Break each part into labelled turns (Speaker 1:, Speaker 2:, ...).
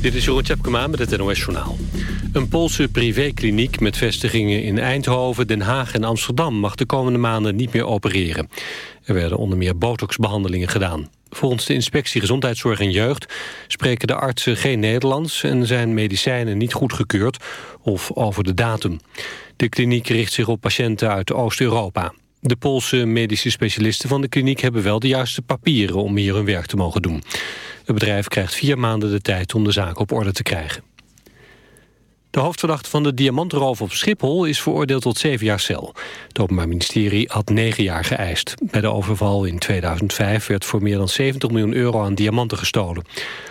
Speaker 1: Dit is Jeroen Tjepkema met het NOS Journaal. Een Poolse privékliniek met vestigingen in Eindhoven, Den Haag en Amsterdam... mag de komende maanden niet meer opereren. Er werden onder meer botoxbehandelingen gedaan. Volgens de inspectie Gezondheidszorg en Jeugd spreken de artsen geen Nederlands... en zijn medicijnen niet goedgekeurd of over de datum. De kliniek richt zich op patiënten uit Oost-Europa. De Poolse medische specialisten van de kliniek hebben wel de juiste papieren... om hier hun werk te mogen doen. Het bedrijf krijgt vier maanden de tijd om de zaak op orde te krijgen. De hoofdverdachte van de diamantroof op Schiphol is veroordeeld tot zeven jaar cel. Het Openbaar Ministerie had negen jaar geëist. Bij de overval in 2005 werd voor meer dan 70 miljoen euro aan diamanten gestolen.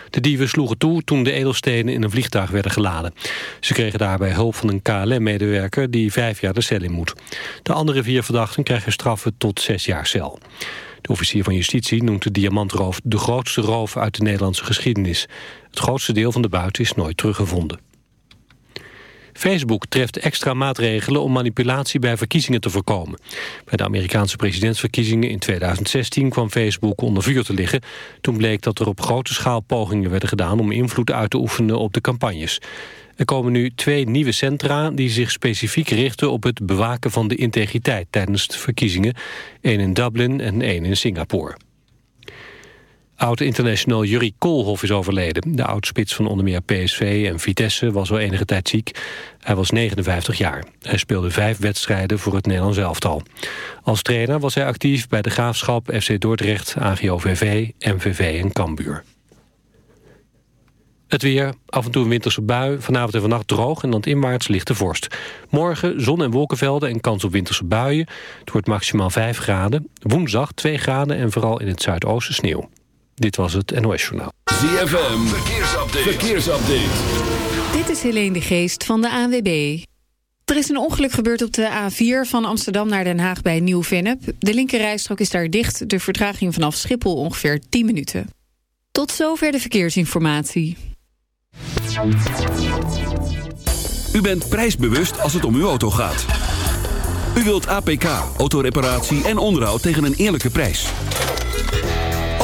Speaker 1: De dieven sloegen toe toen de edelstenen in een vliegtuig werden geladen. Ze kregen daarbij hulp van een KLM-medewerker die vijf jaar de cel in moet. De andere vier verdachten krijgen straffen tot zes jaar cel. De officier van justitie noemt de diamantroof de grootste roof uit de Nederlandse geschiedenis. Het grootste deel van de buit is nooit teruggevonden. Facebook treft extra maatregelen om manipulatie bij verkiezingen te voorkomen. Bij de Amerikaanse presidentsverkiezingen in 2016 kwam Facebook onder vuur te liggen. Toen bleek dat er op grote schaal pogingen werden gedaan om invloed uit te oefenen op de campagnes. Er komen nu twee nieuwe centra die zich specifiek richten op het bewaken van de integriteit tijdens de verkiezingen. één in Dublin en één in Singapore. Oud-international Jurrie Koolhof is overleden. De oudspits van onder meer PSV en Vitesse was al enige tijd ziek. Hij was 59 jaar. Hij speelde vijf wedstrijden voor het Nederlands elftal. Als trainer was hij actief bij de Graafschap, FC Dordrecht, AGOVV, MVV en Cambuur. Het weer, af en toe een winterse bui, vanavond en vannacht droog... en landinwaarts lichte vorst. Morgen zon- en wolkenvelden en kans op winterse buien. Het wordt maximaal 5 graden. Woensdag 2 graden en vooral in het zuidoosten sneeuw. Dit was het NOS Journaal.
Speaker 2: ZFM, verkeersupdate. verkeersupdate.
Speaker 3: Dit is Helene de Geest van de ANWB. Er is een ongeluk gebeurd op de A4 van Amsterdam naar Den Haag bij Nieuw-Vennep. De linkerrijstrook is daar dicht. De vertraging vanaf Schiphol ongeveer 10 minuten. Tot zover de verkeersinformatie.
Speaker 2: U bent prijsbewust als het om uw auto gaat. U wilt APK, autoreparatie en onderhoud tegen een eerlijke prijs.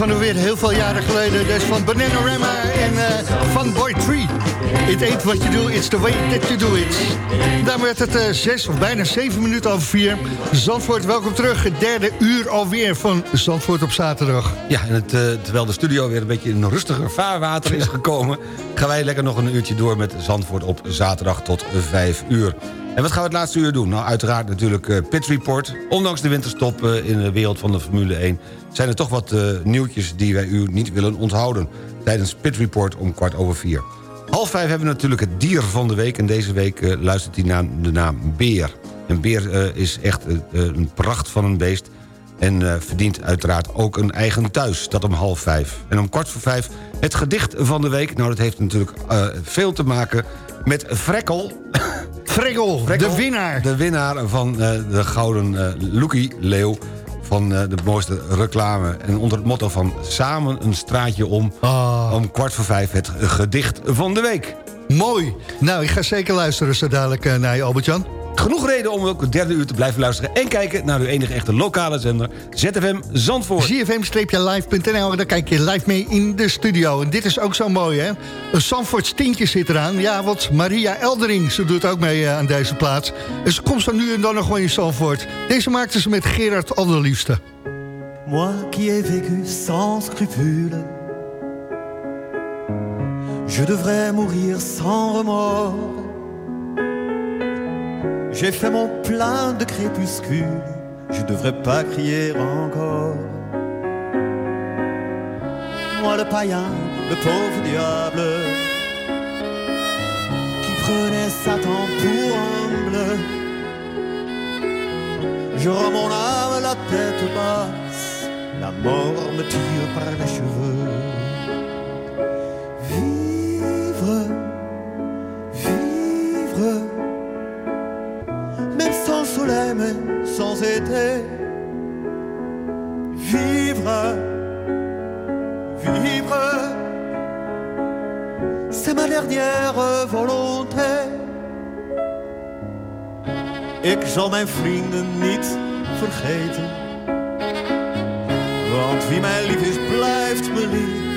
Speaker 4: Van alweer heel veel jaren geleden. Deze van Bananarama en uh, Fun Boy 3. It ain't what you do, it's the way that you do it. Daar werd het uh, zes of bijna zeven minuten over vier. Zandvoort, welkom terug. Het derde uur alweer van Zandvoort op zaterdag.
Speaker 5: Ja, en het, uh, terwijl de studio weer een beetje in een rustiger vaarwater is gekomen... gaan wij lekker nog een uurtje door met Zandvoort op zaterdag tot vijf uur. En wat gaan we het laatste uur doen? Nou, uiteraard natuurlijk Pit Report. Ondanks de winterstop in de wereld van de Formule 1... zijn er toch wat uh, nieuwtjes die wij u niet willen onthouden... tijdens Pit Report om kwart over vier. Half vijf hebben we natuurlijk het dier van de week... en deze week luistert hij naar de naam Beer. Een beer is echt een pracht van een beest... en verdient uiteraard ook een eigen thuis, dat om half vijf. En om kwart voor vijf het gedicht van de week. Nou, dat heeft natuurlijk veel te maken met Frekkel...
Speaker 4: Fregel, de winnaar.
Speaker 5: De winnaar van de gouden Loekie Leeuw van uh, de mooiste reclame. En onder het motto van samen een straatje om... Oh. om kwart voor vijf het gedicht van de week.
Speaker 4: Mooi. Nou, ik ga zeker luisteren zo dadelijk naar je, Albert-Jan.
Speaker 5: Genoeg reden om ook het derde uur te blijven luisteren... en kijken naar uw enige echte lokale zender, ZFM Zandvoort.
Speaker 4: ZFM-live.nl, daar kijk je live mee in de studio. En dit is ook zo mooi, hè? Een Zandvoorts tintje zit eraan. Ja, want Maria Eldering, ze doet ook mee aan deze plaats. En ze komt zo nu en dan nog gewoon in Zandvoort. Deze maakte ze met Gerard Allerliefste.
Speaker 6: Moi qui ai vécu sans scrupule Je devrais mourir sans remords J'ai fait mon plein de crépuscule, je devrais pas crier encore. Moi le païen, le pauvre diable, qui prenait Satan pour humble. Je rends mon âme la tête basse, la mort me tire par les cheveux. Soleil, mais sans été. Vivre, vivre, c'est ma dernière volonté. Ik zal mijn vrienden niet vergeten. Want wie mij lief is, blijft me lief.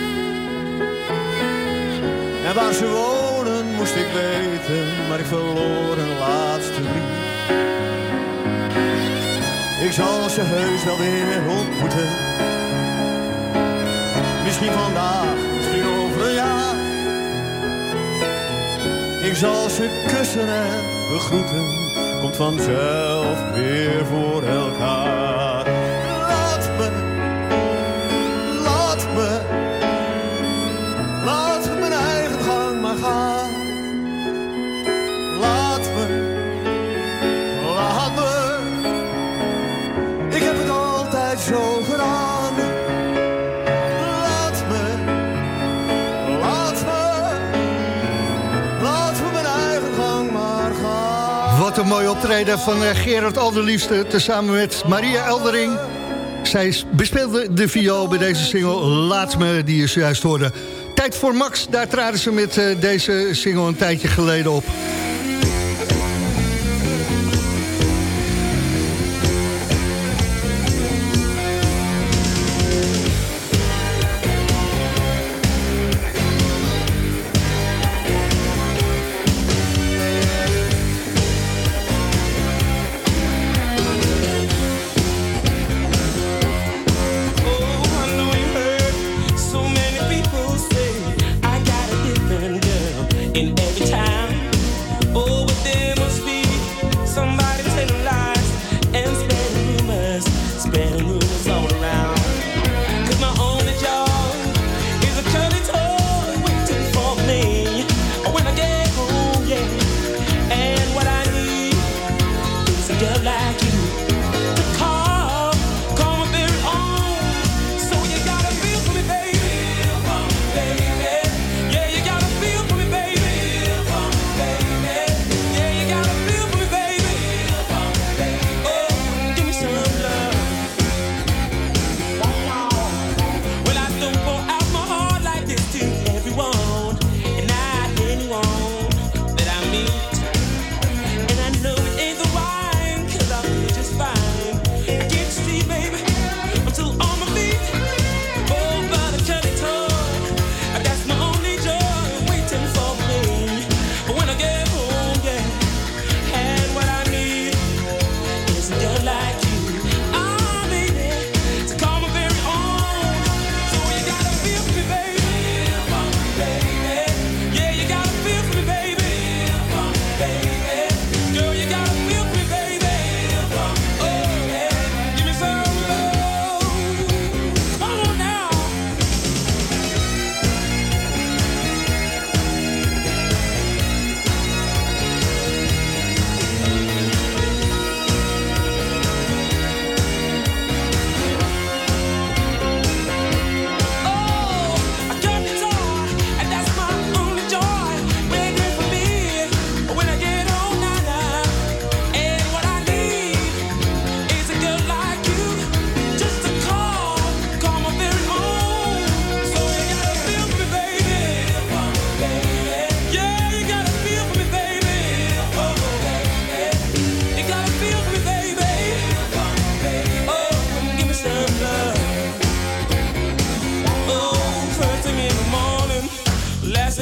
Speaker 6: En waar ze wonen moest ik weten, maar ik verloor een laatste brief. Ik zal ze heus wel weer ontmoeten. Misschien vandaag, misschien over een jaar. Ik zal ze kussen en begroeten. Komt vanzelf weer voor elkaar.
Speaker 4: Optreden van eh, Gerard Alderliefste... tezamen met Maria Eldering. Zij bespeelde de viool bij deze single Laat me, die je zojuist hoorde. Tijd voor Max, daar traden ze met eh, deze single een tijdje geleden op.
Speaker 7: girl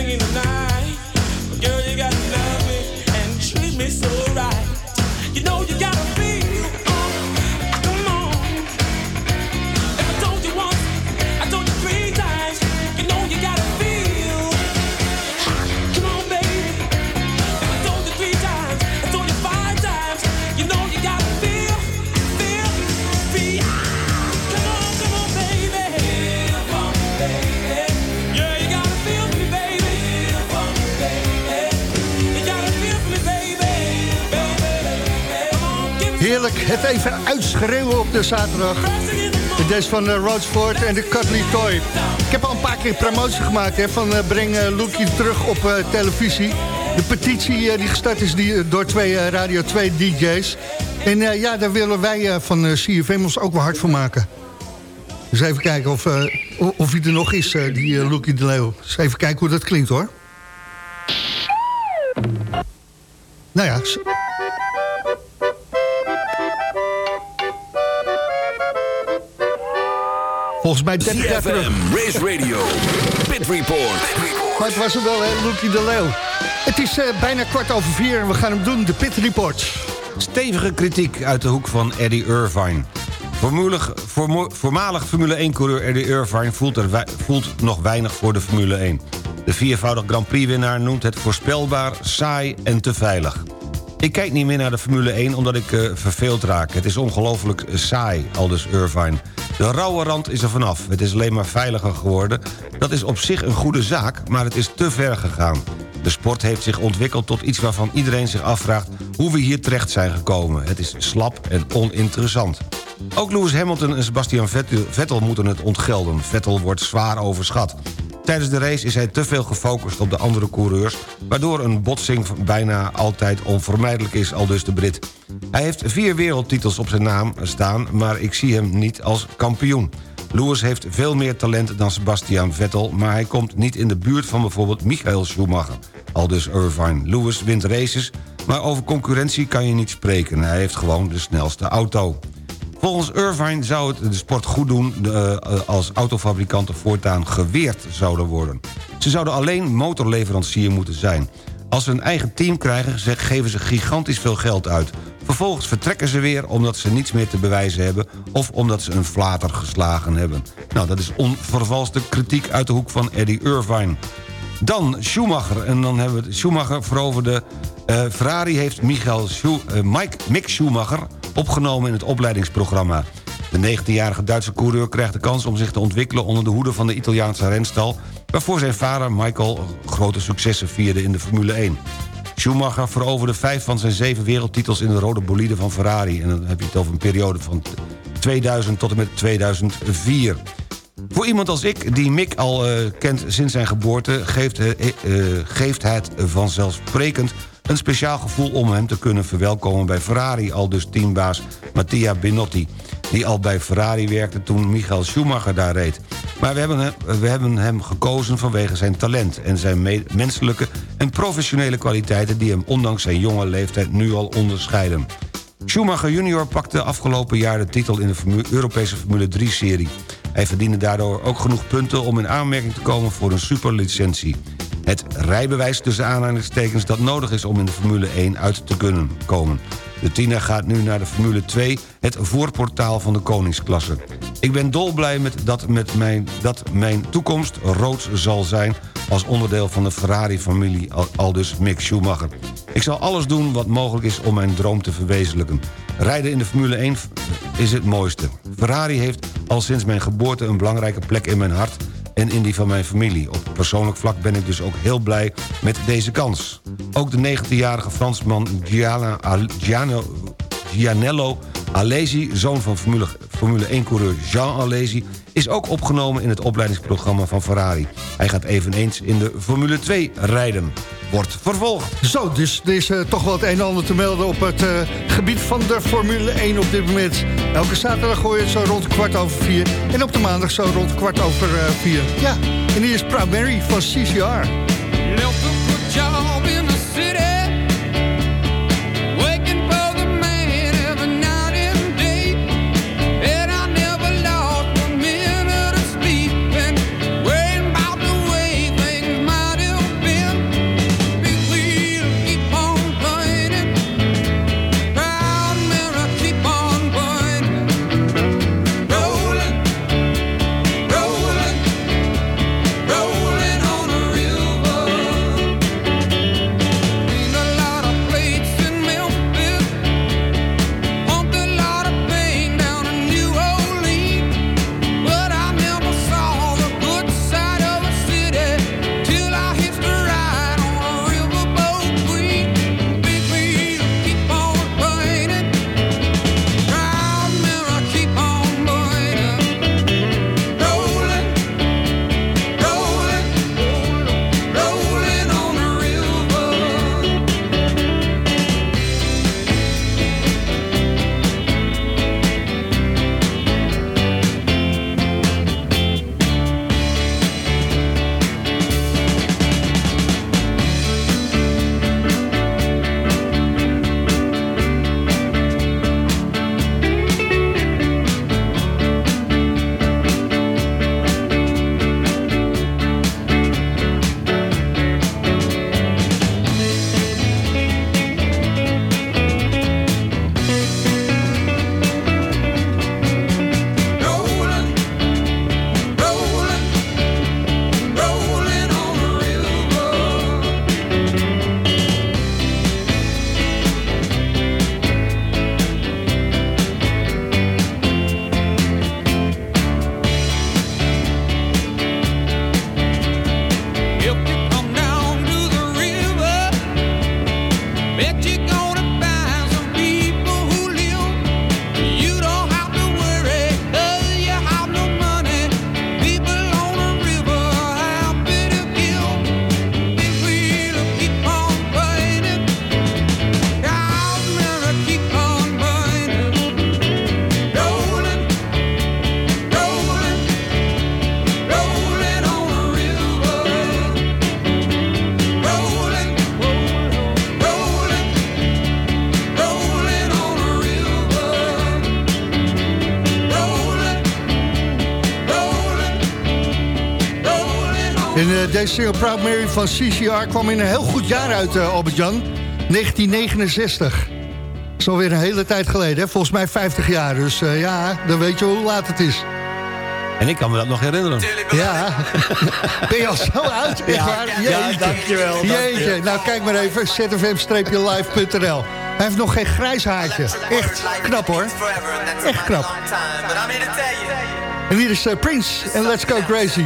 Speaker 7: singing
Speaker 4: tonight. Het even uitschreeuwen op de zaterdag. Is van uh, Roadsport en de Cuddly Toy. Ik heb al een paar keer promotie gemaakt hè, van uh, breng uh, terug op uh, televisie. De petitie die gestart is die, door twee Radio 2 DJ's. En ja, daar willen wij van CFM ons ook wel hard voor maken. Dus even kijken of, of hij er nog is, die Loekie de Leeuw. Dus even kijken hoe dat klinkt hoor. Nou ja... Volgens mij 30 jaar terug.
Speaker 2: Race Radio, Pit Report.
Speaker 4: Maar het was er wel, hè, Loekie de Leeuw. Het is uh, bijna kwart over vier en we gaan hem doen, de Pit Report.
Speaker 5: Stevige kritiek uit de hoek van Eddie Irvine. Voormalig, voormalig Formule 1-coureur Eddie Irvine voelt, er, voelt nog weinig voor de Formule 1. De viervoudig Grand Prix-winnaar noemt het voorspelbaar, saai en te veilig. Ik kijk niet meer naar de Formule 1 omdat ik uh, verveeld raak. Het is ongelooflijk saai, aldus Irvine. De rauwe rand is er vanaf. Het is alleen maar veiliger geworden. Dat is op zich een goede zaak, maar het is te ver gegaan. De sport heeft zich ontwikkeld tot iets waarvan iedereen zich afvraagt... hoe we hier terecht zijn gekomen. Het is slap en oninteressant. Ook Lewis Hamilton en Sebastian Vettel moeten het ontgelden. Vettel wordt zwaar overschat. Tijdens de race is hij te veel gefocust op de andere coureurs... waardoor een botsing bijna altijd onvermijdelijk is, al dus de Brit. Hij heeft vier wereldtitels op zijn naam staan... maar ik zie hem niet als kampioen. Lewis heeft veel meer talent dan Sebastian Vettel... maar hij komt niet in de buurt van bijvoorbeeld Michael Schumacher. Aldus Irvine. Lewis wint races, maar over concurrentie kan je niet spreken. Hij heeft gewoon de snelste auto. Volgens Irvine zou het de sport goed doen uh, als autofabrikanten voortaan geweerd zouden worden. Ze zouden alleen motorleverancier moeten zijn. Als ze een eigen team krijgen, geven ze gigantisch veel geld uit. Vervolgens vertrekken ze weer omdat ze niets meer te bewijzen hebben... of omdat ze een flater geslagen hebben. Nou, dat is onvervalste kritiek uit de hoek van Eddie Irvine. Dan Schumacher. En dan hebben we Schumacher veroverde... Uh, Ferrari heeft Michael Schu Mike, Mick Schumacher opgenomen in het opleidingsprogramma. De 19-jarige Duitse coureur krijgt de kans om zich te ontwikkelen... onder de hoede van de Italiaanse renstal... waarvoor zijn vader Michael grote successen vierde in de Formule 1. Schumacher veroverde vijf van zijn zeven wereldtitels in de rode bolide van Ferrari. En dan heb je het over een periode van 2000 tot en met 2004. Voor iemand als ik, die Mick al uh, kent sinds zijn geboorte... Geeft, uh, geeft het vanzelfsprekend een speciaal gevoel om hem te kunnen verwelkomen bij Ferrari... al dus teambaas Mattia Binotti, die al bij Ferrari werkte toen Michael Schumacher daar reed. Maar we hebben, hem, we hebben hem gekozen vanwege zijn talent... en zijn menselijke en professionele kwaliteiten... die hem ondanks zijn jonge leeftijd nu al onderscheiden. Schumacher junior pakte afgelopen jaar de titel in de Europese Formule 3-serie. Hij verdiende daardoor ook genoeg punten om in aanmerking te komen voor een superlicentie. Het rijbewijs tussen aanhalingstekens dat nodig is om in de Formule 1 uit te kunnen komen. De tiener gaat nu naar de Formule 2, het voorportaal van de koningsklasse. Ik ben dolblij met dat, met mijn, dat mijn toekomst rood zal zijn... als onderdeel van de Ferrari-familie, aldus Mick Schumacher. Ik zal alles doen wat mogelijk is om mijn droom te verwezenlijken. Rijden in de Formule 1 is het mooiste. Ferrari heeft al sinds mijn geboorte een belangrijke plek in mijn hart en in die van mijn familie. Op persoonlijk vlak ben ik dus ook heel blij met deze kans. Ook de 19-jarige Fransman Gianna, Gianello Alesi... zoon van Formule, Formule 1-coureur Jean Alesi... is ook opgenomen in het opleidingsprogramma van Ferrari. Hij gaat eveneens in de Formule 2 rijden. Wordt vervolgd.
Speaker 4: Zo, dus er is uh, toch wel het een en ander te melden... op het uh, gebied van de Formule 1 op dit moment. Elke zaterdag gooi je het zo rond kwart over vier. En op de maandag zo rond kwart over uh, vier. Ja, en hier is Proud Mary van CCR. En eh, deze single Proud Mary van CCR kwam in een heel goed jaar uit, eh, Albert-Jan. 1969. Dat is alweer een hele tijd geleden, hè? volgens mij 50 jaar. Dus eh, ja, dan weet je hoe laat het is.
Speaker 5: En ik kan me dat nog herinneren.
Speaker 4: Ja, ben je al zo oud? Echt waar? Jeetje.
Speaker 6: dankjewel.
Speaker 4: Jeetje, nou kijk maar even, zfm-live.nl. Hij heeft nog geen grijs haartje. Echt knap hoor. Echt knap. En hier is Prince en Let's Go Crazy.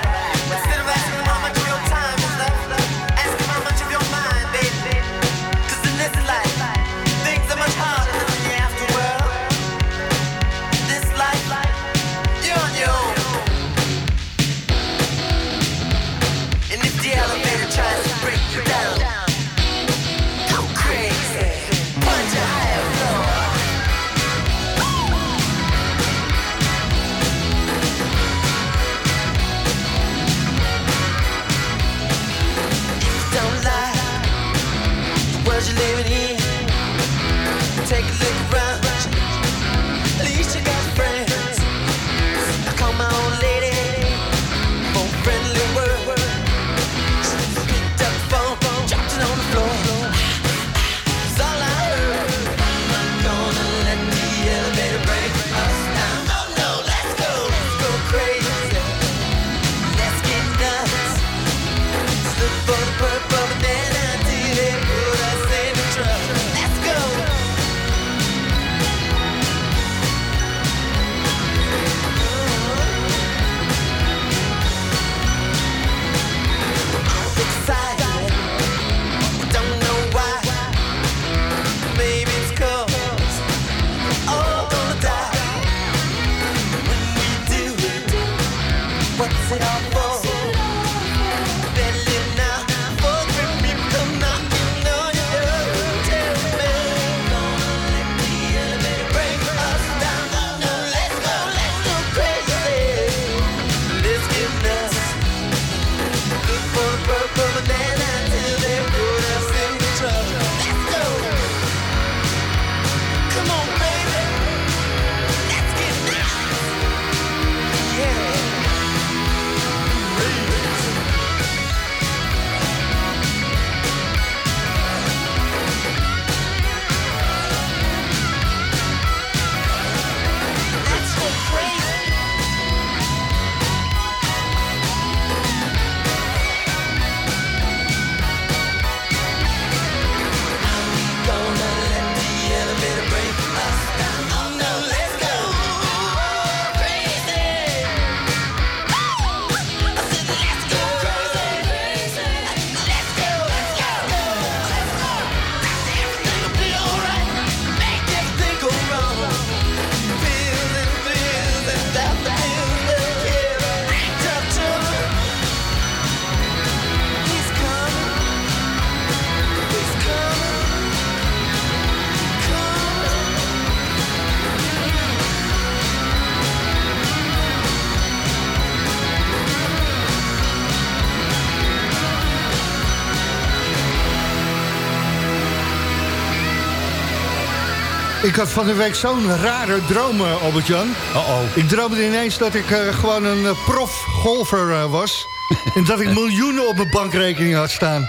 Speaker 4: Ik had van de week zo'n rare droom, Albert-Jan.
Speaker 5: Uh-oh.
Speaker 4: Ik droomde ineens dat ik eh, gewoon een eh, prof-golfer eh, was. en dat ik miljoenen op mijn bankrekening had staan.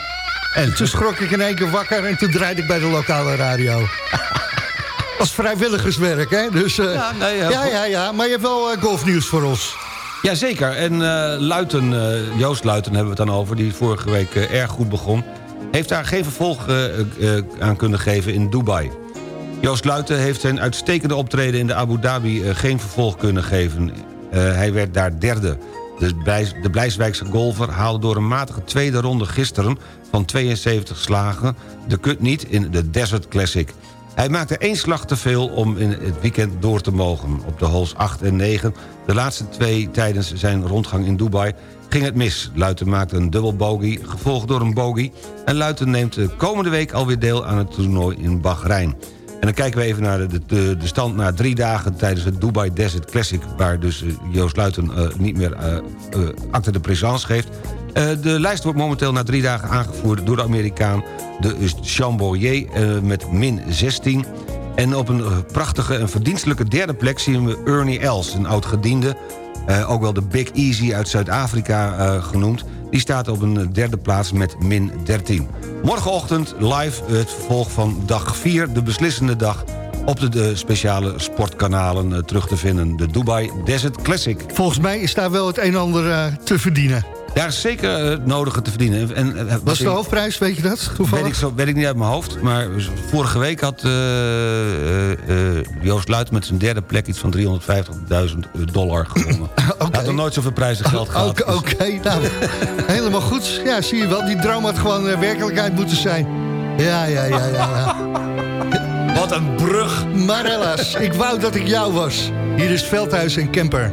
Speaker 4: En toen schrok ik in één keer wakker en toen draaide ik bij de lokale radio. Als vrijwilligerswerk, hè? Dus,
Speaker 5: Ja, nee,
Speaker 4: ja, ja, ja, maar je hebt wel golfnieuws voor ons.
Speaker 5: Jazeker, en Luiten, Joost Luiten hebben we het dan over... die vorige week erg goed begon... heeft daar geen vervolg aan kunnen geven in Dubai. Joost Luiten heeft zijn uitstekende optreden in de Abu Dhabi... eh, geen vervolg kunnen geven. Eh, hij werd daar derde. De, Blijs, de Blijswijkse golfer haalde door een matige tweede ronde gisteren... van 72 slagen de kut niet in de Desert Classic. Hij maakte één slag te veel om in het weekend door te mogen. Op de holes 8 en 9, de laatste twee tijdens zijn rondgang in Dubai... ging het mis. Luiten maakte een dubbel bogey, gevolgd door een bogey... en Luiten neemt de komende week alweer deel aan het toernooi in Bahrein. Dan kijken we even naar de, de, de stand na drie dagen... tijdens het Dubai Desert Classic... waar dus eh, Joost Luiten eh, niet meer eh, acte de présence geeft. De lijst wordt momenteel na drie dagen aangevoerd door de Amerikaan... de Chambolier met min 16... En op een prachtige en verdienstelijke derde plek zien we Ernie Els, een oud-gediende. ook wel de Big Easy uit Zuid-Afrika genoemd. Die staat op een derde plaats met min 13. Morgenochtend live het vervolg van dag 4, de beslissende dag... op de, speciale sportkanalen eh, terug te vinden. De Dubai Desert Classic.
Speaker 4: Volgens mij is daar wel het een en ander eh, te verdienen.
Speaker 5: Daar is zeker eh, het nodige te verdienen. En, eh,
Speaker 4: Wat
Speaker 5: wat
Speaker 4: is de
Speaker 5: ik-
Speaker 4: hoofdprijs, weet je dat? Toevallig?
Speaker 5: Weet ik, zo, weet ik niet uit mijn hoofd. Maar vorige week had eh, eh, eh, Joost Luit met zijn derde plek... iets van 350.000 dollar gewonnen. Hij had nog nooit zoveel prijzen geld gehad.
Speaker 4: Oké, oké, nou, helemaal goed. Ja, zie je wel, die droom had gewoon eh, werkelijkheid moeten zijn. Ja, ja, ja, ja. ja.
Speaker 5: Wat een brug.
Speaker 4: Maar helaas, ik wou dat ik jou was. Hier is Veldhuis en Kemper.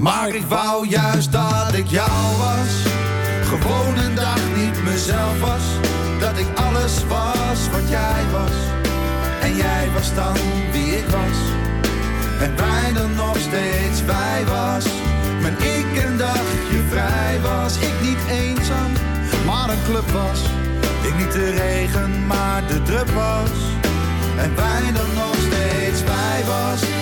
Speaker 8: Maar ik wou juist dat ik jou was. Gewoon een dag niet mezelf was. Dat ik alles was wat jij was. En jij was dan wie ik was. En wij dan nog steeds wij was. Maar ik een dagje vrij was. Ik niet eenzaam, maar een club was. Ik niet de regen, maar de drup was. En wij dan nog steeds wij was.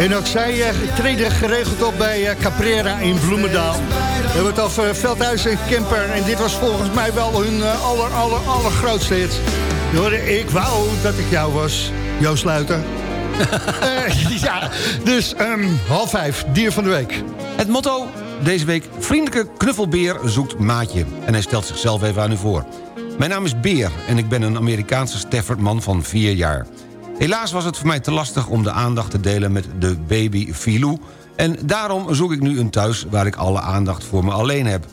Speaker 8: En
Speaker 4: ook zij eh, treden geregeld op bij eh, Caprera in Bloemendaal. We hebben het over Veldhuis en Kemper. En dit was volgens mij wel hun eh, aller, aller, allergrootste hit. Ik wou dat ik jou was. Joost Sluiter. Eh, ja, dus ehm, half vijf, dier van de week.
Speaker 5: Het motto deze week... Vriendelijke knuffelbeer zoekt maatje. En hij stelt zichzelf even aan u voor. Mijn naam is Beer en ik ben een Amerikaanse Staffordman van vier jaar. Helaas was het voor mij te lastig om de aandacht te delen met de baby Filou... en daarom zoek ik nu een thuis waar ik alle aandacht voor me alleen heb.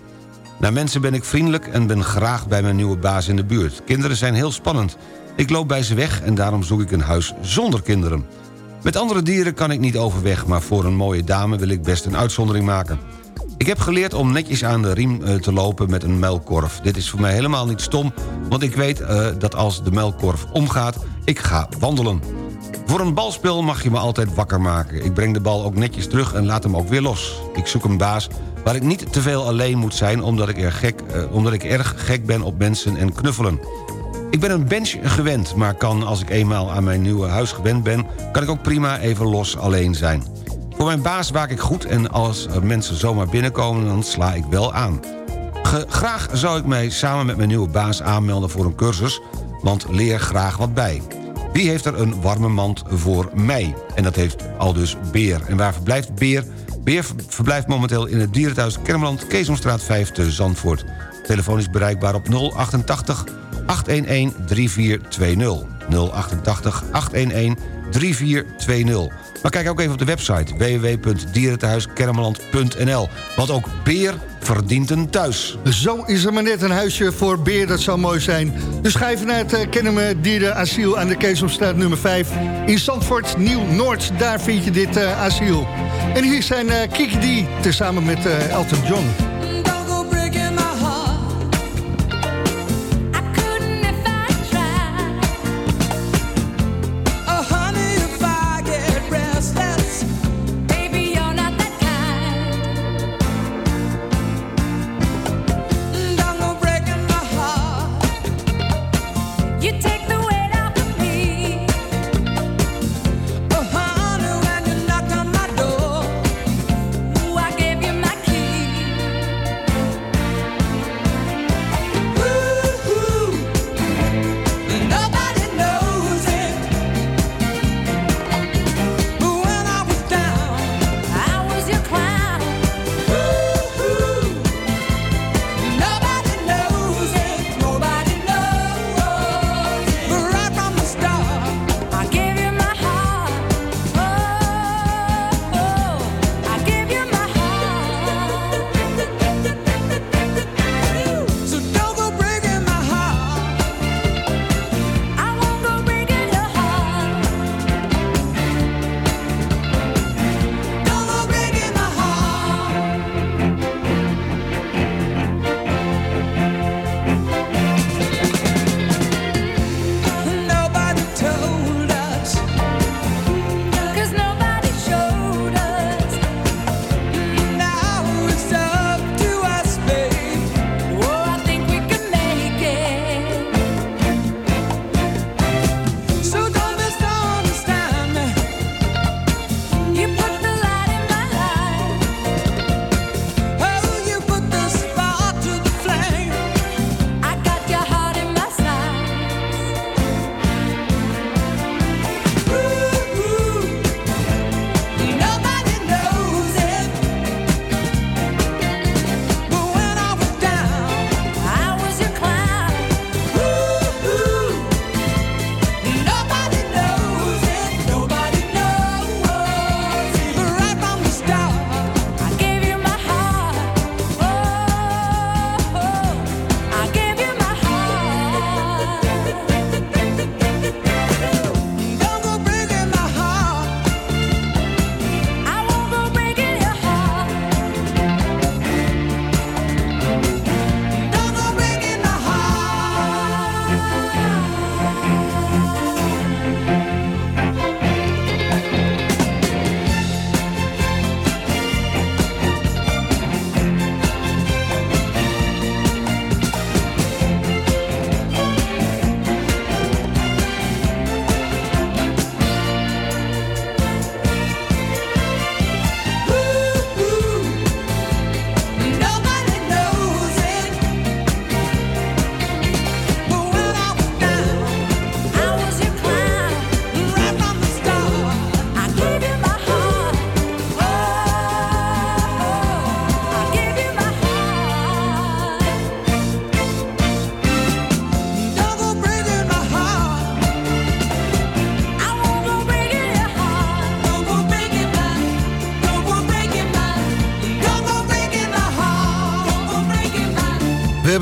Speaker 5: Naar mensen ben ik vriendelijk en ben graag bij mijn nieuwe baas in de buurt. Kinderen zijn heel spannend. Ik loop bij ze weg en daarom zoek ik een huis zonder kinderen. Met andere dieren kan ik niet overweg... maar voor een mooie dame wil ik best een uitzondering maken. Ik heb geleerd om netjes aan de riem eh, te lopen met een muilkorf. Dit is voor mij helemaal niet stom, want ik weet eh, dat als de muilkorf omgaat... ik ga wandelen. Voor een balspel mag je me altijd wakker maken. Ik breng de bal ook netjes terug en laat hem ook weer los. Ik zoek een baas waar ik niet te veel alleen moet zijn... omdat ik, gek, eh, omdat ik erg gek ben op mensen en knuffelen. Ik ben een bench gewend, maar kan als ik eenmaal aan mijn nieuwe huis gewend ben... kan ik ook prima even los alleen zijn. Voor mijn baas waak ik goed en als mensen zomaar binnenkomen... dan sla ik wel aan. Graag zou ik mij samen met mijn nieuwe baas aanmelden voor een cursus... want leer graag wat bij. Wie heeft er een warme mand voor mij? En dat heeft al dus Beer. En waar verblijft Beer? Beer ver- verblijft momenteel in het dierenthuis Kermeland... Keesomstraat 5 te Zandvoort. Telefoon is bereikbaar op 088 811 3420. 088 811 3420. Maar kijk ook even op de website www.dierentehuiskermeland.nl. Want ook Beer verdient een thuis.
Speaker 4: Zo is er maar net een huisje voor Beer, dat zou mooi zijn. Dus ga even naar het uh, Kennemer Dierenasiel aan de Keesomstraat nummer 5. In Zandvoort, Nieuw-Noord, daar vind je dit uh, asiel. En hier zijn uh, Kiki D, tezamen met Elton John.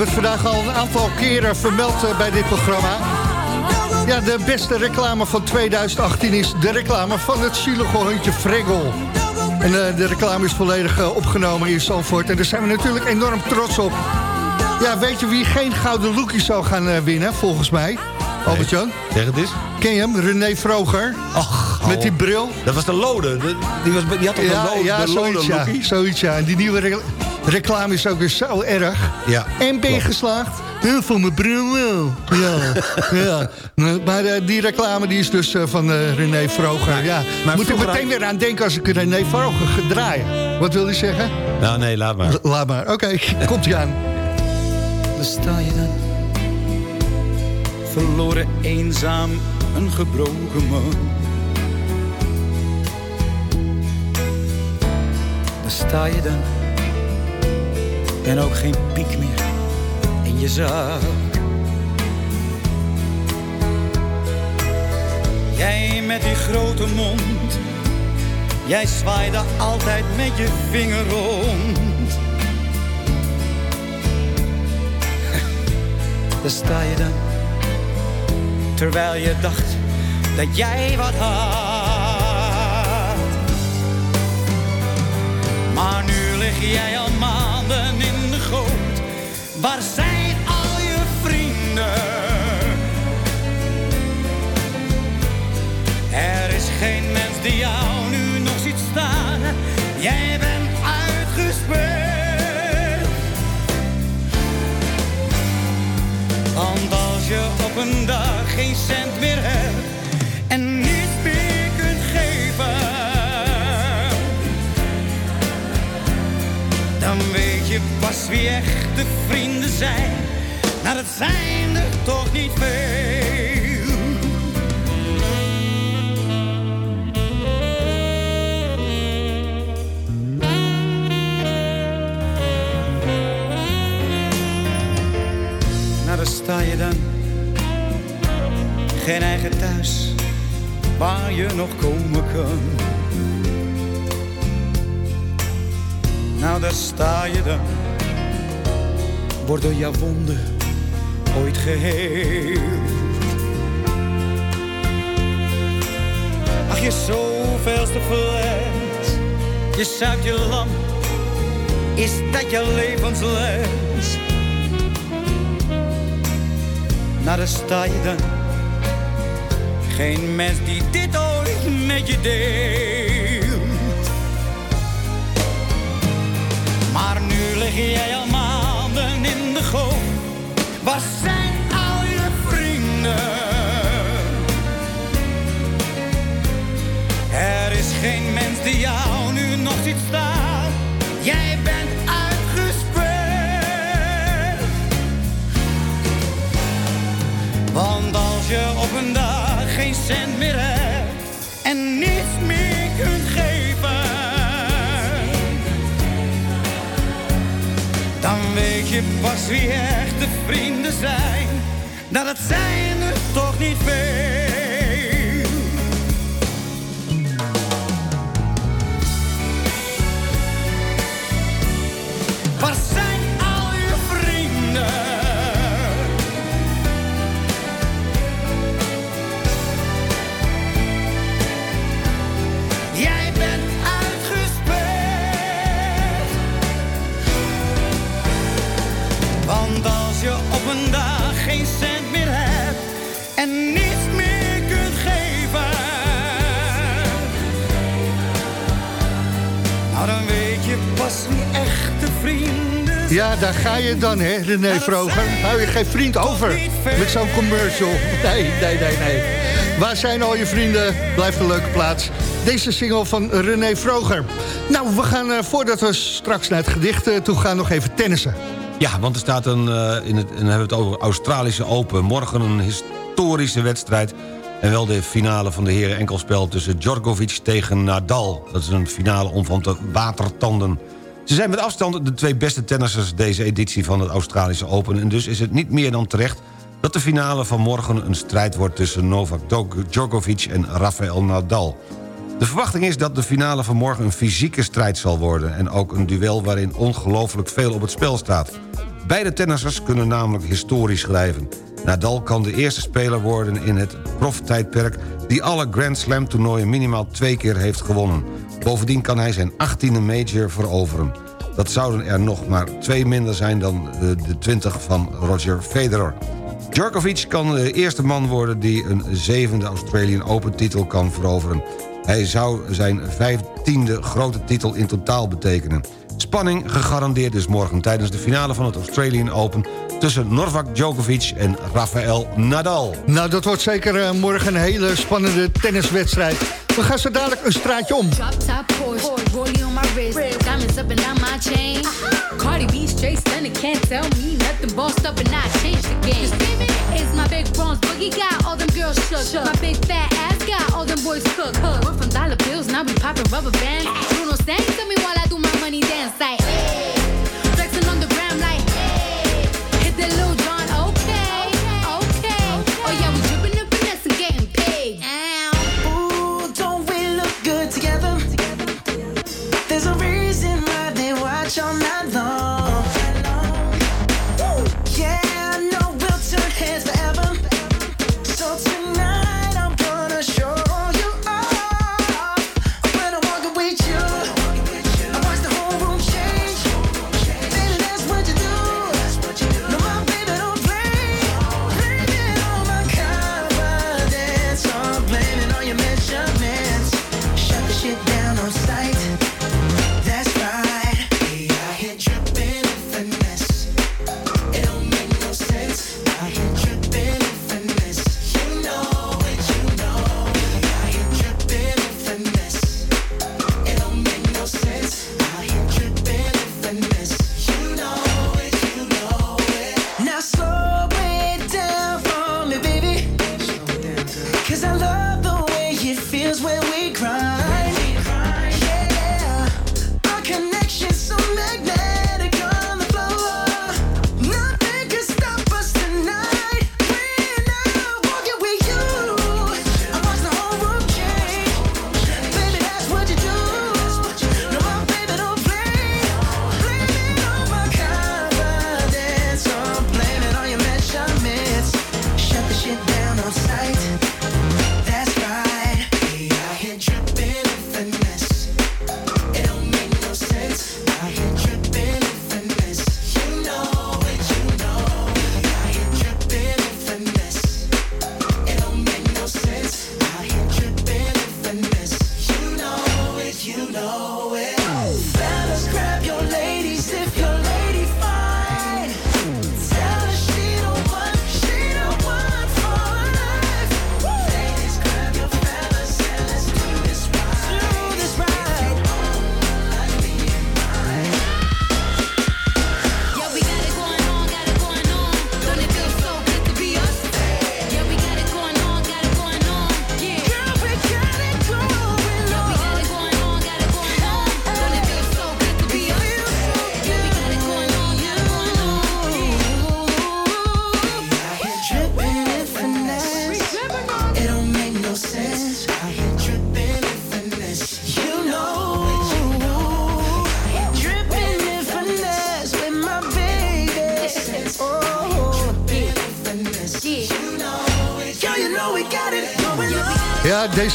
Speaker 4: Hebben het vandaag al een aantal keren vermeld eh, bij dit programma. Ja, de beste reclame van 2018 is de reclame van het zielige hondje Fregel. En eh, de reclame is volledig eh, opgenomen in Zandvoort. En daar zijn we natuurlijk enorm trots op. Ja, weet je wie geen gouden lookjes zou gaan winnen, volgens mij? Albert-Jan?
Speaker 5: Zeg het eens.
Speaker 4: Ken je hem? René Vroger.
Speaker 5: Ach,
Speaker 4: Met die bril.
Speaker 5: Dat was de lode. De- die, was, die had toch
Speaker 4: Ja,
Speaker 5: een lode,
Speaker 4: ja
Speaker 5: de lode
Speaker 4: zoiets, ja,
Speaker 5: lookie?
Speaker 4: zoiets ja. En die nieuwe reclame is ook weer zo erg.
Speaker 5: Ja.
Speaker 4: En ben je geslaagd? Heel voor mijn bril wel. Ja, ja. Nou, Maar eh, die reclame die is dus eh, van eh, René Vroger. Ja.
Speaker 5: maar
Speaker 4: Moet ik meteen weer aan denken als ik René Vroger ga draaien. Wat wil hij zeggen?
Speaker 5: Nou, nee, laat maar.
Speaker 4: L- laat maar. Oké, komt ie aan.
Speaker 9: Daar sta je dan, verloren, eenzaam, een gebroken man. Daar sta je dan, en ook geen piek meer in je zak. Jij met die grote mond, jij zwaaide altijd met je vinger rond. Daar sta je dan, terwijl je dacht dat jij wat had. Maar nu lig jij al maanden in. Waar zijn al je vrienden? Er is geen mens die jou nu nog ziet staan. Jij bent uitgespeeld. Want als je op een dag geen cent meer hebt dan weet je pas wie echte vrienden zijn. Nou, dat zijn er toch niet veel. Nou, daar sta je dan. Geen eigen thuis waar je nog komen kan. Nou, daar sta je dan. Door jouw wonden ooit geheeld. Ach, je zoveelste fles. Je zuipt je lam. Is dat je levensles? Nou, daar sta je dan. Geen mens die dit ooit met je deelt. Lig jij al maanden in de goot. Waar zijn al je vrienden? Er is geen mens die jou nu nog ziet staan. Jij bent uitgespeeld. Want als je op een dag geen cent meer hebt en niets meer weet je pas wie echte vrienden zijn. Nou, dat zijn er toch niet veel.
Speaker 4: Ga je dan, hè, René Vroger. Hou je geen vriend over met zo'n commercial. Nee, nee, nee, nee. Waar zijn al je vrienden? Blijft een leuke plaats. Deze single van René Vroger. Nou, we gaan, eh, voordat we straks naar het gedicht eh, toe gaan, nog even tennissen.
Speaker 5: Ja, want er staat een, eh, in het, en dan hebben we het over Australische Open. Morgen een historische wedstrijd. En wel de finale van de heren enkelspel tussen Djokovic tegen Nadal. Dat is een finale om van te watertanden. Ze zijn met afstand de twee beste tennissers deze editie van het Australische Open. En dus is het niet meer dan terecht dat de finale van morgen een strijd wordt... tussen Novak Djokovic en Rafael Nadal. De verwachting is dat de finale van morgen een fysieke strijd zal worden... en ook een duel waarin ongelooflijk veel op het spel staat. Beide tennissers kunnen namelijk historisch schrijven. Nadal kan de eerste speler worden in het proftijdperk... die alle Grand Slam toernooien minimaal twee keer heeft gewonnen. Bovendien kan hij zijn 18e major veroveren. Dat zouden er nog maar twee minder zijn dan de, de 20 van Roger Federer. Djokovic kan de eerste man worden die een zevende Australian Open titel kan veroveren. Hij zou zijn vijftiende grote titel in totaal betekenen. Spanning gegarandeerd dus morgen tijdens de finale van het Australian Open... tussen Novak Djokovic en Rafael Nadal.
Speaker 4: Nou, dat wordt zeker eh, morgen een hele spannende tenniswedstrijd. We gaan zo dadelijk een straatje om.
Speaker 10: Drop top Porsche, rollie on my wrist, diamonds up and down my chain. Cardi B straight stunning, can't tell me nothing. Bossed up and I changed the game. It's my big bronze boogie got all them girls shook. My big fat ass got all them boys cooked. We're from dollar bills, now we popping rubber bands. Bruno sang to me while I do money dance like.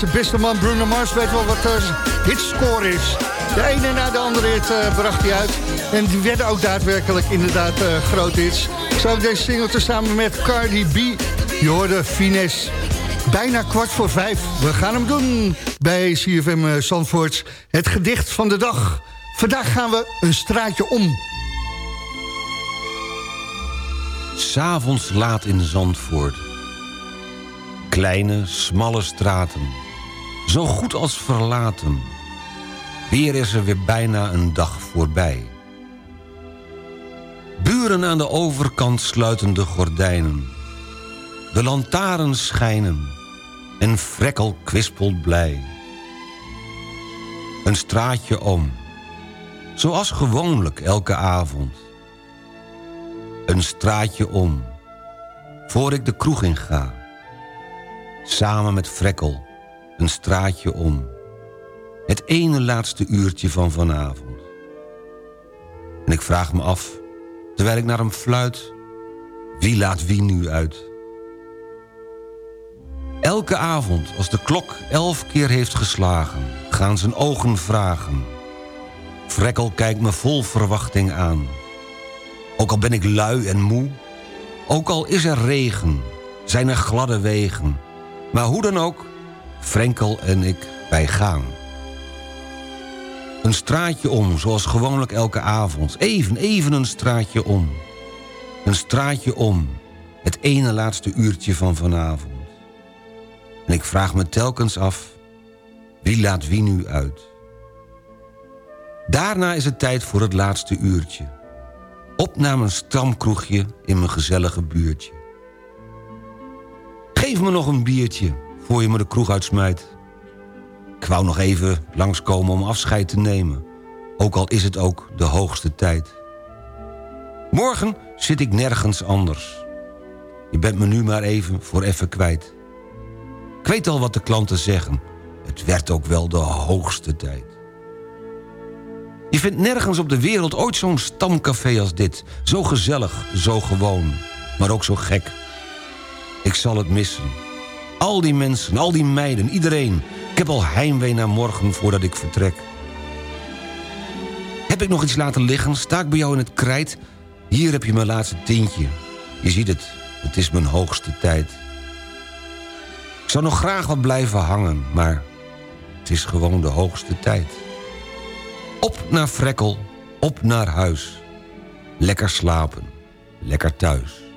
Speaker 10: On.
Speaker 4: Ja, deze beste man Bruno Mars weet wel wat uh, hitscore is. De ene na de andere eh, bracht hij uit. En die werden ook daadwerkelijk inderdaad eh grote hits. Zo deze single te samen met Cardi B. Je hoorde Finesse. Bijna kwart voor vijf. We gaan hem doen bij CFM Zandvoort. Het gedicht van de dag. Vandaag gaan we een straatje om.
Speaker 5: S'avonds laat in Zandvoort. Kleine, smalle straten. Zo goed als verlaten. Weer is er weer bijna een dag voorbij. Buren aan de overkant sluiten de gordijnen. De lantaarns schijnen. En Frekkel kwispelt blij. Een straatje om. Zoals gewoonlijk elke avond. Een straatje om. Voor ik de kroeg in ga. Samen met Frekkel. Een straatje om. Het ene laatste uurtje van vanavond. En ik vraag me af, terwijl ik naar hem fluit... wie laat wie nu uit? Elke avond, als de klok elf keer heeft geslagen... gaan zijn ogen vragen. Frekkel kijkt me vol verwachting aan. Ook al ben ik lui en moe... ook al is er regen, zijn er gladde wegen... maar hoe dan ook, Frenkel en ik, wij gaan. Een straatje om, zoals gewoonlijk elke avond. Even, even een straatje om. Een straatje om, het ene laatste uurtje van vanavond. En ik vraag me telkens af, wie laat wie nu uit? Daarna is het tijd voor het laatste uurtje. Op naar mijn stamkroegje in mijn gezellige buurtje. Geef me nog een biertje, voor je me de kroeg uitsmijt. Ik wou nog even langskomen om afscheid te nemen. Ook al is het ook de hoogste tijd. Morgen zit ik nergens anders. Je bent me nu maar even voor even kwijt. Ik weet al wat de klanten zeggen. Het werd ook wel de hoogste tijd. Je vindt nergens op de wereld ooit zo'n stamcafé als dit. Zo gezellig, zo gewoon, maar ook zo gek. Ik zal het missen. Al die mensen, al die meiden, iedereen. Ik heb al heimwee naar morgen voordat ik vertrek. Heb ik nog iets laten liggen? Sta ik bij jou in het krijt? Hier heb je mijn laatste tientje. Je ziet het, het is mijn hoogste tijd. Ik zou nog graag wat blijven hangen, maar het is gewoon de hoogste tijd. Op naar Frekkel, op naar huis. Lekker slapen, lekker thuis.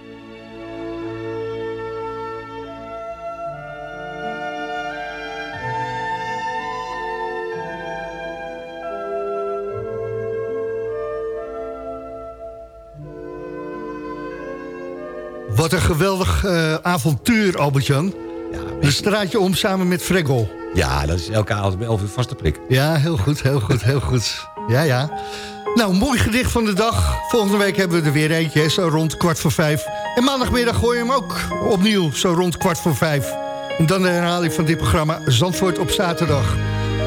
Speaker 4: Wat een geweldig eh, avontuur, Albert-Jan. een straatje om samen met Fregel.
Speaker 5: Ja, dat is elke avond bij 11 uur vaste prik.
Speaker 4: Ja, heel goed, heel goed, heel goed. Ja, ja. Nou, mooi gedicht van de dag. Volgende week hebben we er weer eentje, hè, zo rond kwart voor vijf. En maandagmiddag gooi je hem ook opnieuw, zo rond kwart voor vijf. En dan de herhaling van dit programma Zandvoort op zaterdag.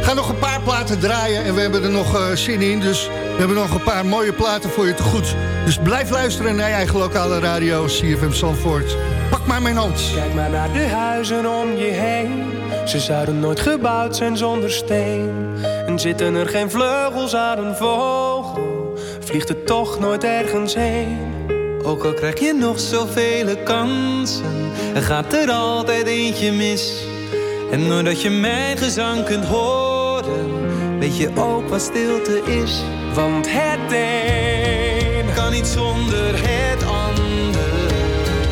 Speaker 4: Gaan nog een paar platen draaien en we hebben er nog eh, zin in. Dus we hebben nog een paar mooie platen voor je te goed. Dus blijf luisteren naar je eigen lokale radio, CFM Zandvoort. Pak maar mijn hand.
Speaker 11: Kijk maar naar de huizen om je heen. Ze zouden nooit gebouwd zijn zonder steen. En zitten er geen vleugels aan een vogel, vliegt het toch nooit ergens heen.
Speaker 12: Ook al krijg je nog zoveel kansen, er gaat er altijd eentje mis. En doordat je mijn gezang kunt horen, weet je ook wat stilte is.
Speaker 11: Want het een
Speaker 12: kan niet zonder het ander.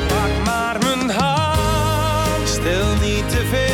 Speaker 11: Pak maar mijn hand,
Speaker 12: Stel niet te veel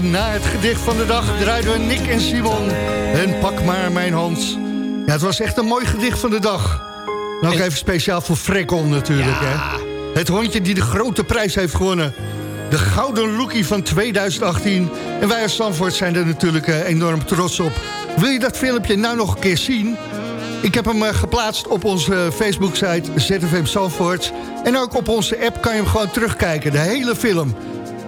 Speaker 4: En na het gedicht van de dag draaiden we Nick en Simon. En pak maar mijn hand. Ja, het was echt een mooi gedicht van de dag. Nou, ook even speciaal voor Frekkel natuurlijk. Hè? Het hondje die de grote prijs heeft gewonnen. De Gouden Lookie van 2018. En wij als Zandvoort zijn er natuurlijk eh, enorm trots op. Wil je dat filmpje nou nog een keer zien? Ik heb hem eh, geplaatst op onze Facebook-site ZFM Zandvoort. En ook op onze app kan je hem gewoon terugkijken. De hele film.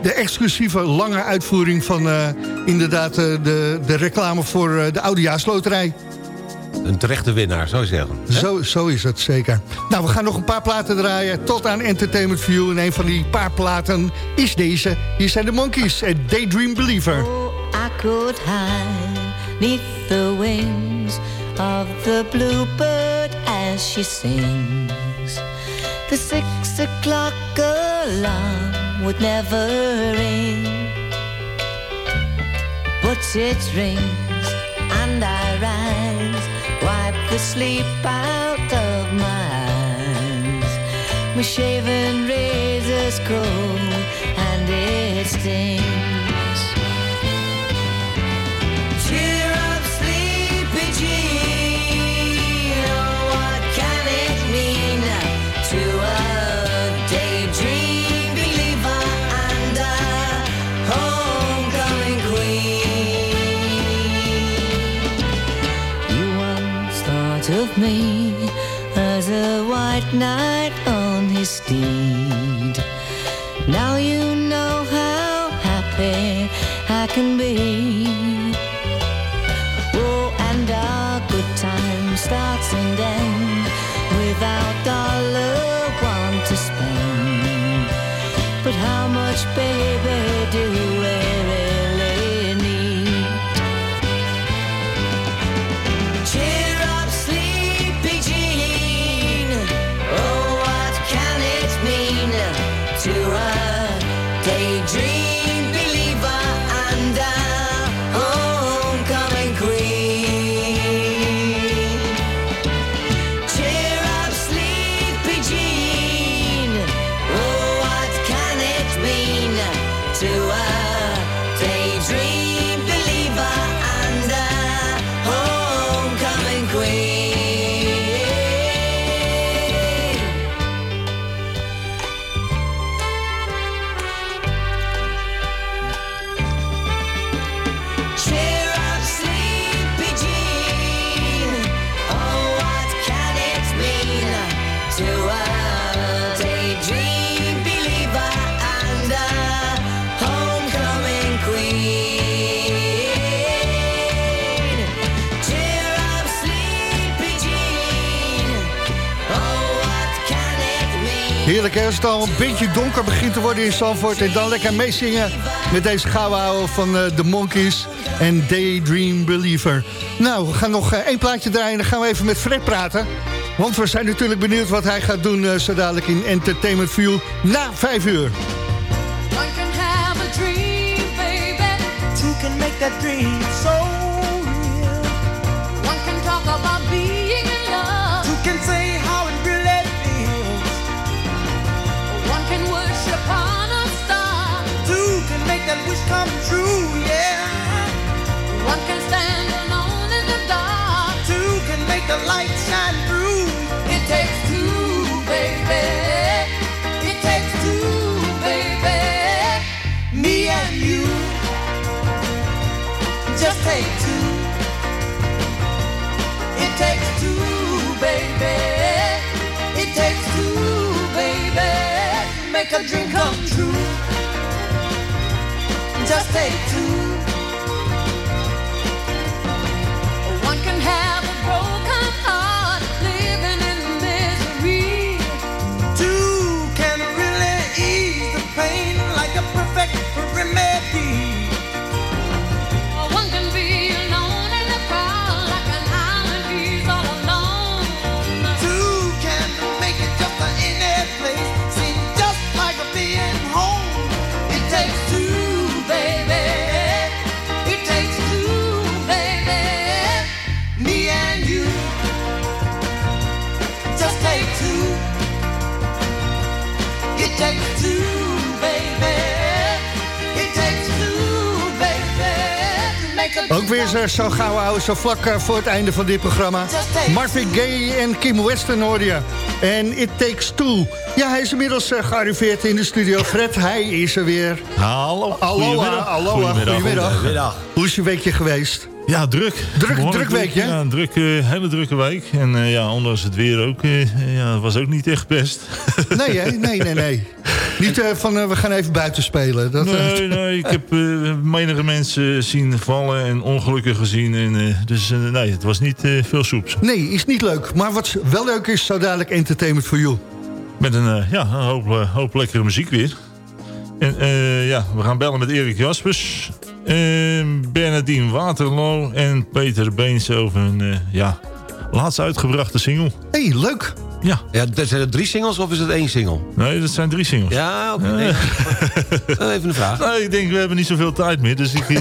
Speaker 4: De exclusieve lange uitvoering van eh, inderdaad eh, de, de reclame voor eh, de Oudejaarsloterij.
Speaker 5: Een terechte winnaar, zou je zeggen.
Speaker 4: Zo, zo is het zeker. Nou, we gaan nog een paar platen draaien tot aan Entertainment View. En een van die paar platen is deze. Hier zijn de Monkeys en Daydream Believer.
Speaker 13: I could hide neath the wings of the bluebird as she sings. The six o'clock alarm would never ring, but it rings and I rise, wipe the sleep out of my eyes. My shaven razor's cold and it stings. Me as a white knight on his steed. Now you know how happy I can be.
Speaker 4: Het al een beetje donker begint te worden in Zandvoort... en dan lekker meezingen met deze gouden van eh, de Monkeys en Daydream Believer. Nou, we gaan nog eh, één plaatje draaien en dan gaan we even met Fred praten. Want we zijn natuurlijk benieuwd wat hij gaat doen eh, zo dadelijk in Entertainment View na vijf uur.
Speaker 14: Make a dream come true. Just take two. One can have a broken heart, living in misery. Two can really ease the pain like a perfect remedy.
Speaker 4: Ook weer zo, zo gauw houden, zo vlak eh, voor het einde van dit programma. Marvin Gaye en Kim Weston hoor je. En It Takes Two. Ja, hij is inmiddels eh, gearriveerd in de studio. Fred, hij is er weer.
Speaker 15: Hallo.
Speaker 4: Aloha,
Speaker 15: Goedemiddag.
Speaker 4: aloha,
Speaker 15: Goedemiddag.
Speaker 4: goedemiddag.
Speaker 15: Goedemiddag.
Speaker 4: Hoe is je weekje geweest?
Speaker 15: Ja, druk.
Speaker 4: Druk, druk weekje, hè?
Speaker 15: Ja, een druk, eh, hele drukke week. En eh, ja, ondanks het weer ook, eh, ja, het was ook niet echt best.
Speaker 4: Nee, hè? Nee, nee, nee. Niet eh, van, eh, we gaan even buiten spelen. Dat, eh,
Speaker 15: Nee, nee, ik heb menige mensen zien vallen en ongelukken gezien. En, dus nee, het was niet veel soeps.
Speaker 4: Nee, is niet leuk. Maar wat wel leuk is, zo dadelijk entertainment for you.
Speaker 15: Met een, ja, een hoop, hoop lekkere muziek weer. En ja, we gaan bellen met Erik Jaspers, eh, Bernardine Waterloo en Peter Beens over een ja, laatst uitgebrachte single.
Speaker 4: hey, leuk.
Speaker 15: Ja.
Speaker 5: ja. Zijn het drie singles of is het één single?
Speaker 15: Nee, dat zijn drie singles.
Speaker 5: Ja, oké. nee. Even een vraag.
Speaker 15: Nee, ik denk, we hebben niet zoveel tijd meer, dus ik, ik,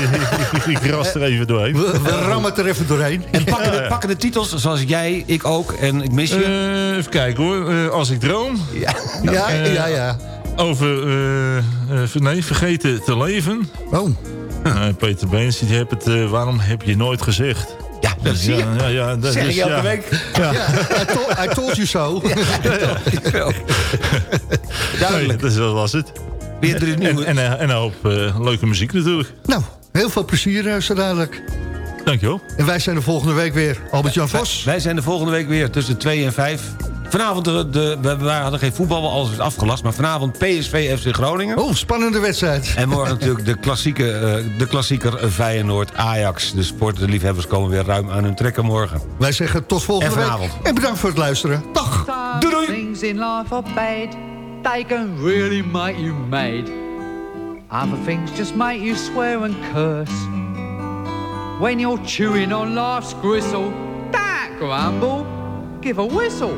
Speaker 15: ik, ik ras er even doorheen.
Speaker 4: We, we rammen het er even doorheen.
Speaker 5: En pakken,
Speaker 15: Ja,
Speaker 5: de,
Speaker 15: ja.
Speaker 5: pakken de titels zoals jij, ik ook en ik mis je?
Speaker 15: Eh, even kijken hoor. Eh, als ik droom.
Speaker 4: Ja, ja,
Speaker 15: Eh,
Speaker 4: ja. ja.
Speaker 15: Over, eh, eh, ver- nee, vergeten te leven.
Speaker 4: Oh.
Speaker 15: Peter Beens, die heeft het, waarom heb je nooit gezegd?
Speaker 5: Ja, dat zie je.
Speaker 15: Ja, ja, dat
Speaker 5: Zeg
Speaker 15: is,
Speaker 5: ik elke
Speaker 15: ja.
Speaker 5: week.
Speaker 15: Ja.
Speaker 4: Ja, I, told, I told you so.
Speaker 15: Nee, dat was het.
Speaker 5: Weer nieuwe.
Speaker 15: en, en een hoop eh, leuke muziek natuurlijk.
Speaker 4: Nou, heel veel plezier eh, zo dadelijk.
Speaker 15: Dankjewel.
Speaker 4: En wij zijn de volgende week weer. Albert-Jan Vos.
Speaker 5: Wij zijn de volgende week weer tussen 2 en 5. Vanavond, de, de, we, we hadden geen voetbal, alles is afgelast. Maar vanavond PSV FC Groningen.
Speaker 4: Oh, spannende wedstrijd.
Speaker 5: En morgen natuurlijk de, klassieke, eh, de klassieker Feyenoord Ajax. De sportliefhebbers komen weer ruim aan hun trekken morgen.
Speaker 4: Wij zeggen tot volgende
Speaker 5: En
Speaker 4: week.
Speaker 5: vanavond.
Speaker 4: En bedankt voor het luisteren. Dag.
Speaker 5: Doei doei.
Speaker 16: Things in life are bad. They can really make you mad. Other things just make you swear and curse. When you're chewing on life's gristle, don't grumble, give a whistle.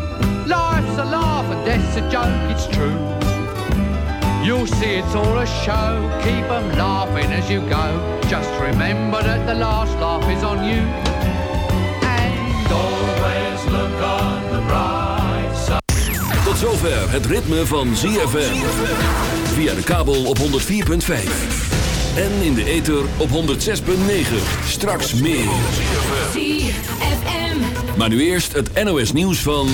Speaker 16: Life's a joke, it's true. You'll see it's all a show, keep 'em laughing as you go. Just remember that the last laugh is on you. And always look on the bright side.
Speaker 2: Tot zover het ritme van ZFM. Via de kabel op 104.5. En in de ether op 106.9. Straks meer. Maar nu eerst het NOS nieuws van...